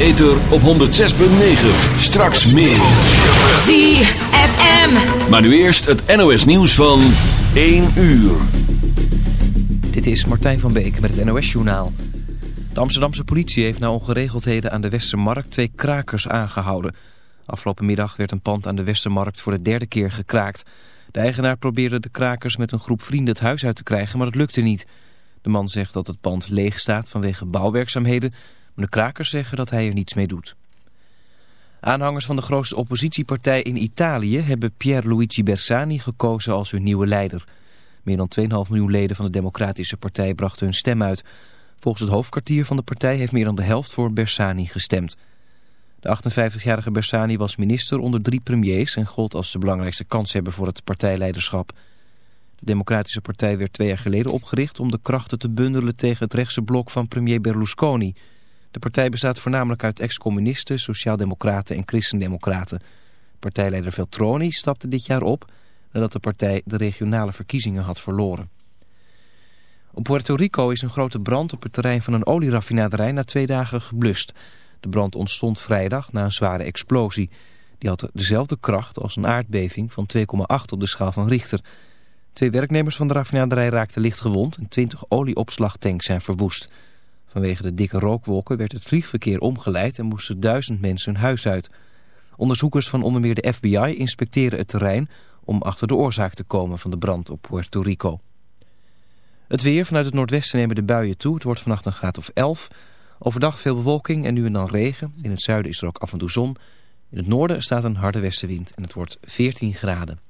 ether op 106.9. Straks meer. ZFM. Maar nu eerst het NOS nieuws van 1 uur. Dit is Martijn van Beek met het NOS-journaal. De Amsterdamse politie heeft na ongeregeldheden aan de Westermarkt twee krakers aangehouden. Afgelopen middag werd een pand aan de Westermarkt voor de derde keer gekraakt. De eigenaar probeerde de krakers met een groep vrienden het huis uit te krijgen, maar dat lukte niet. De man zegt dat het pand leeg staat vanwege bouwwerkzaamheden, de krakers zeggen dat hij er niets mee doet. Aanhangers van de grootste oppositiepartij in Italië hebben Pierluigi Bersani gekozen als hun nieuwe leider. Meer dan 2,5 miljoen leden van de Democratische Partij brachten hun stem uit. Volgens het hoofdkwartier van de partij heeft meer dan de helft voor Bersani gestemd. De 58-jarige Bersani was minister onder drie premiers en gold als de belangrijkste kanshebber voor het partijleiderschap. De Democratische Partij werd twee jaar geleden opgericht om de krachten te bundelen tegen het rechtse blok van premier Berlusconi. De partij bestaat voornamelijk uit ex-communisten, sociaaldemocraten en christendemocraten. Partijleider Veltroni stapte dit jaar op nadat de partij de regionale verkiezingen had verloren. Op Puerto Rico is een grote brand op het terrein van een olieraffinaderij na twee dagen geblust. De brand ontstond vrijdag na een zware explosie. Die had dezelfde kracht als een aardbeving van 2,8 op de schaal van Richter. Twee werknemers van de raffinaderij raakten licht gewond en 20 olieopslagtanks zijn verwoest. Vanwege de dikke rookwolken werd het vliegverkeer omgeleid en moesten duizend mensen hun huis uit. Onderzoekers van onder meer de FBI inspecteren het terrein om achter de oorzaak te komen van de brand op Puerto Rico. Het weer vanuit het noordwesten nemen de buien toe. Het wordt vannacht een graad of 11. Overdag veel bewolking en nu en dan regen. In het zuiden is er ook af en toe zon. In het noorden staat een harde westenwind en het wordt 14 graden.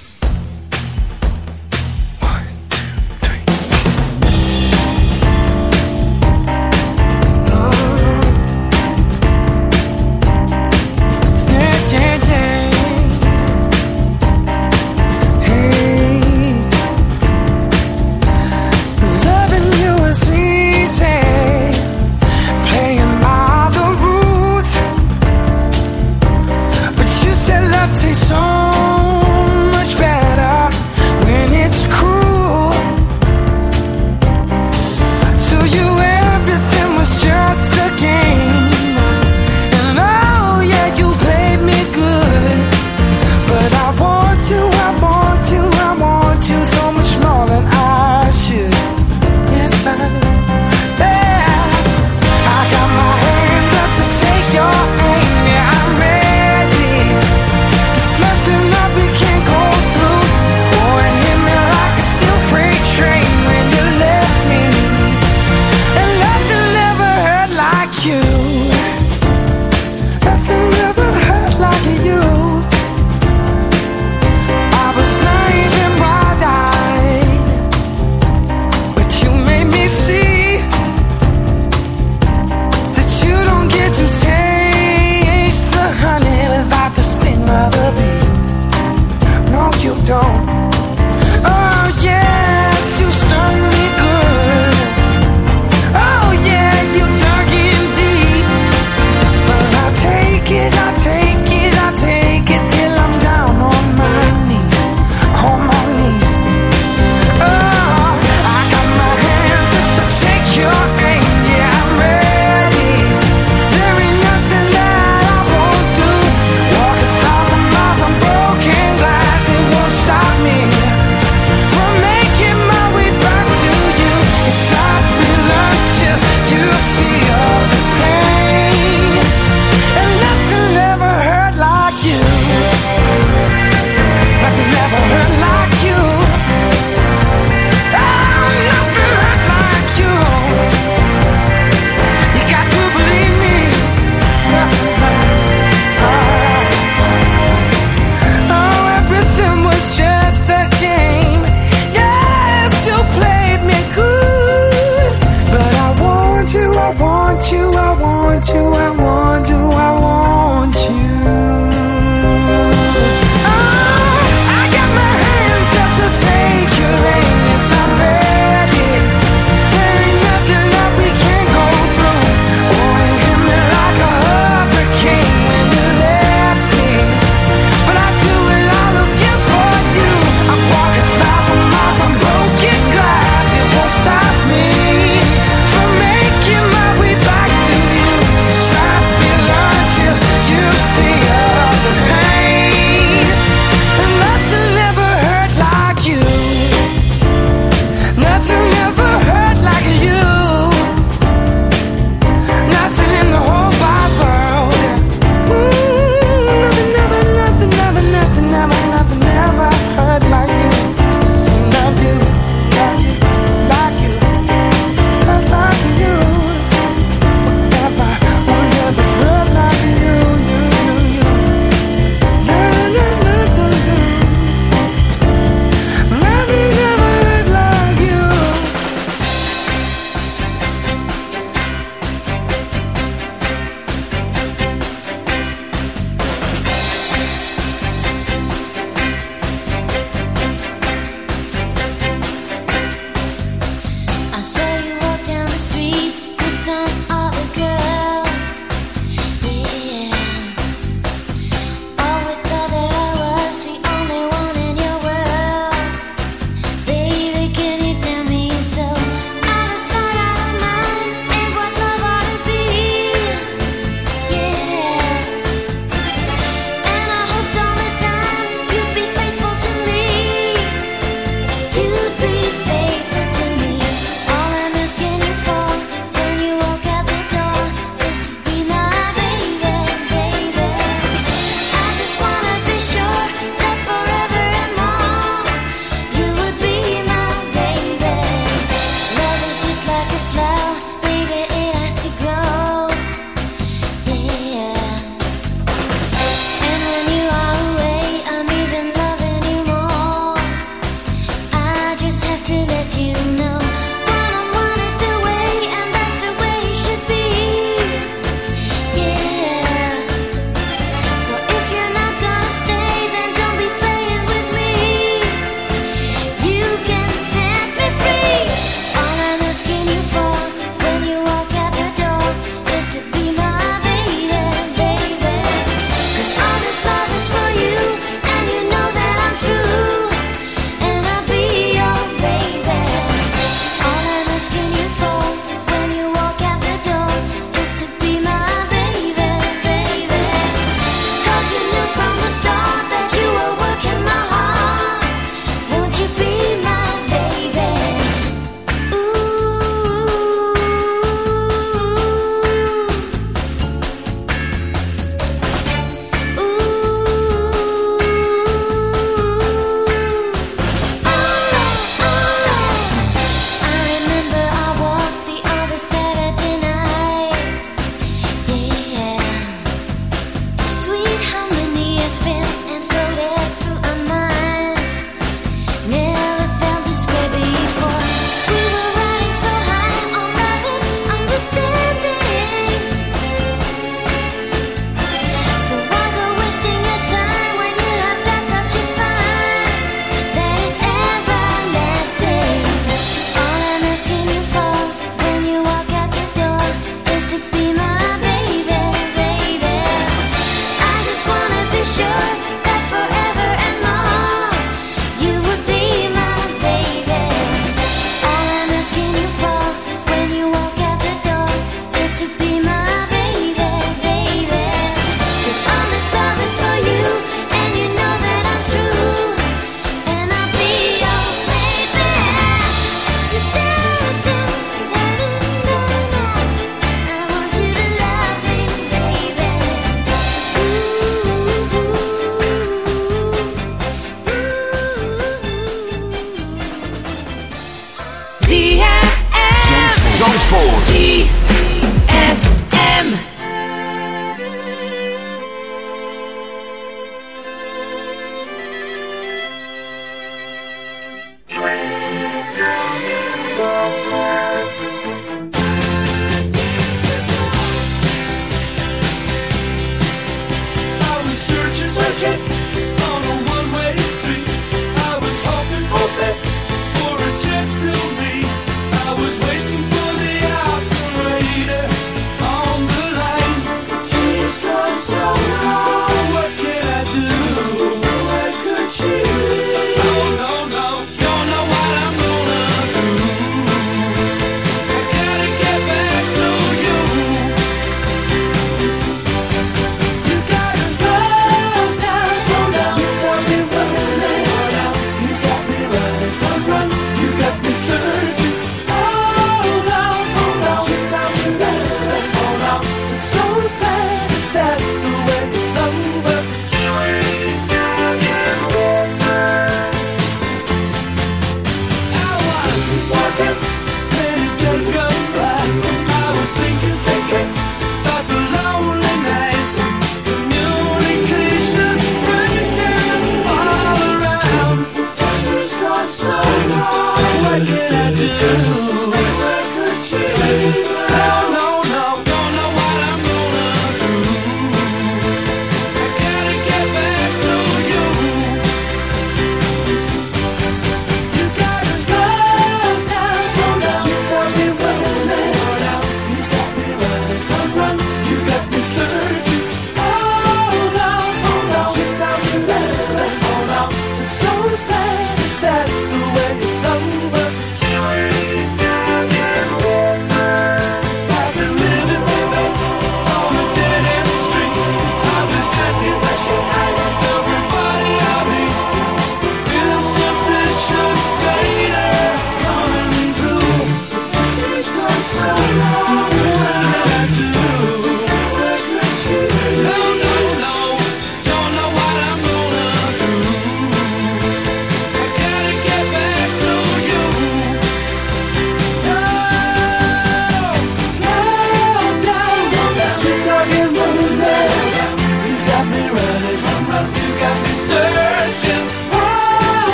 Zandvoort.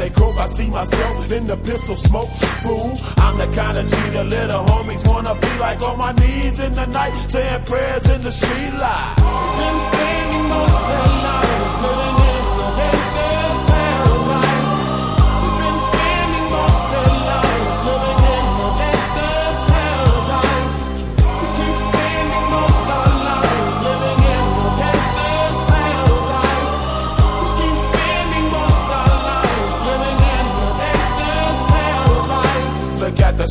they croak, I see myself in the pistol smoke. Fool, I'm the kind of leader little homies wanna be like on my knees in the night, saying prayers in the street light. Been spending most of the night,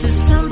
to something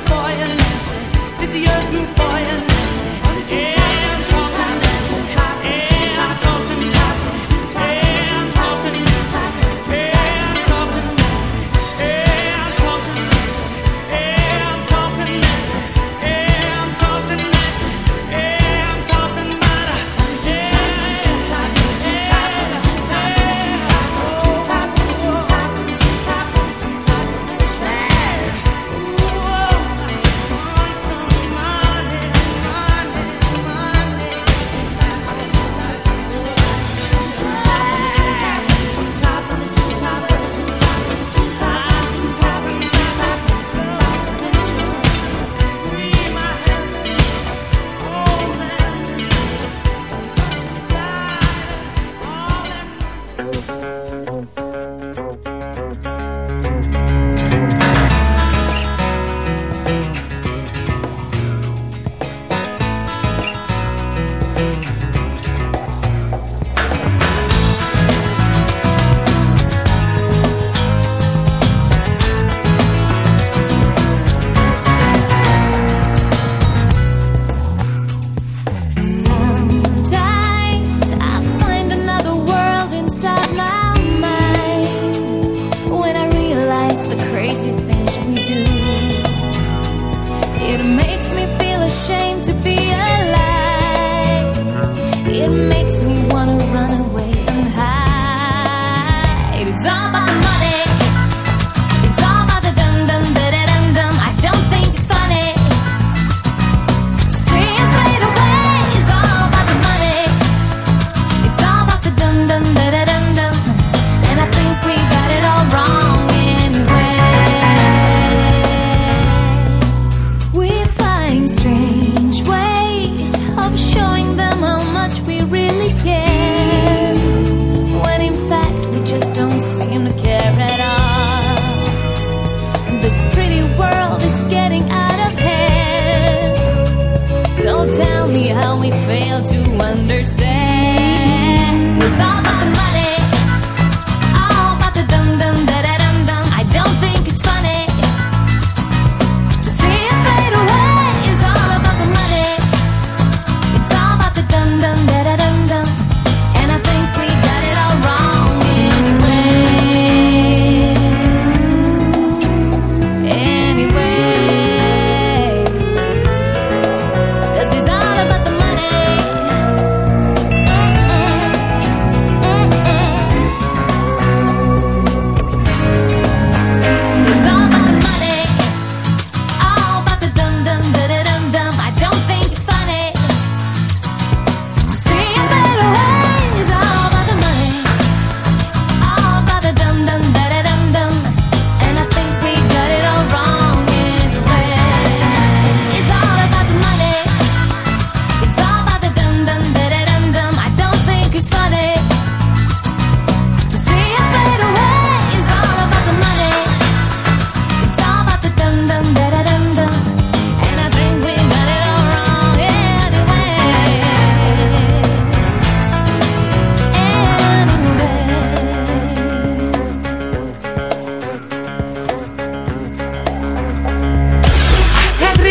for your Nancy, with the open